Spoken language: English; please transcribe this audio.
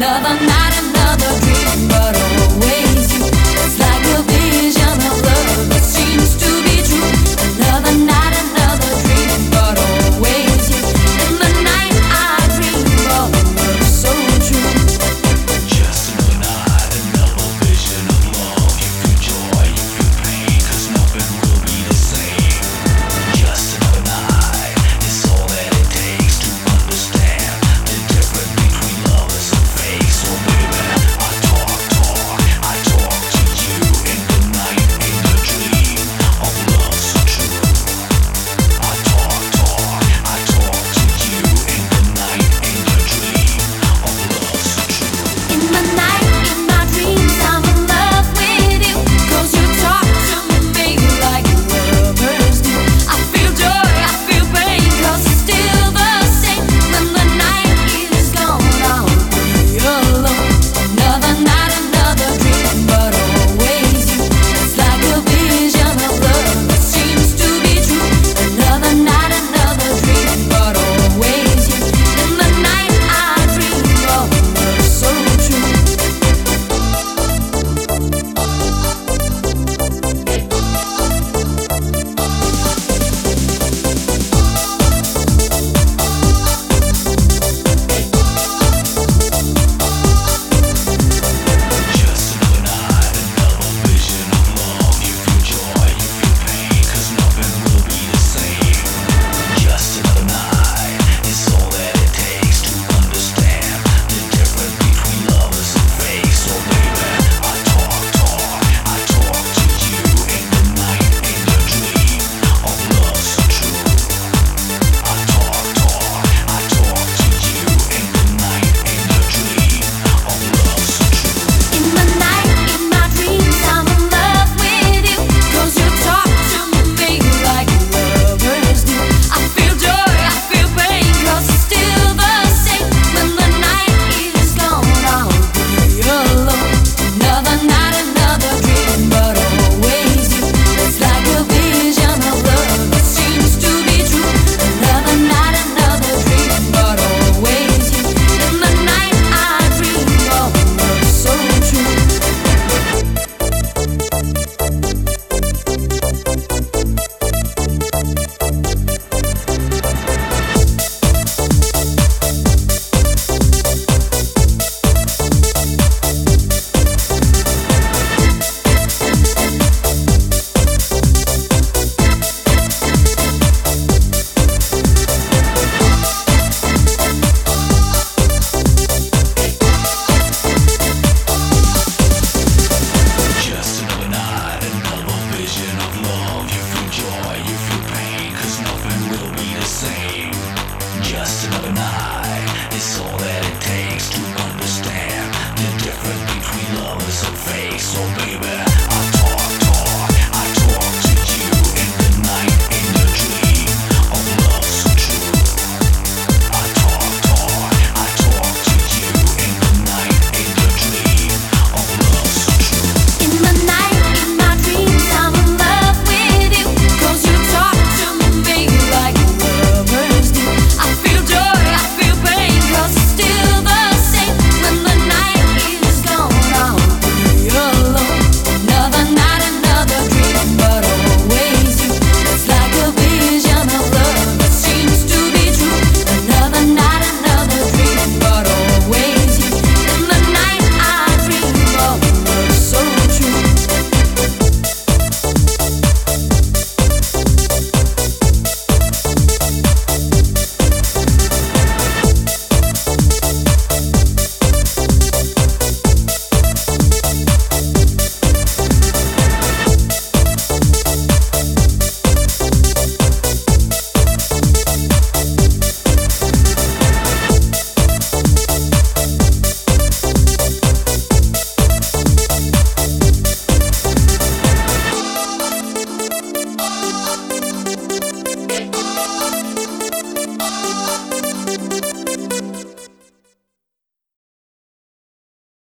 Another night. soul.